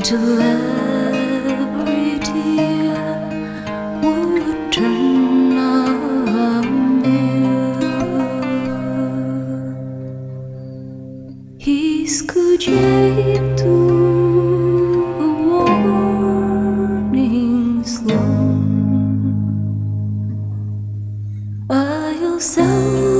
until every tear would turn a mirror. He scooted to the warning slow. I'll sound.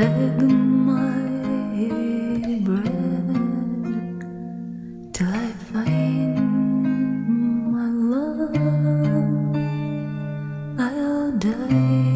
Take my breath till I find my love. I'll die.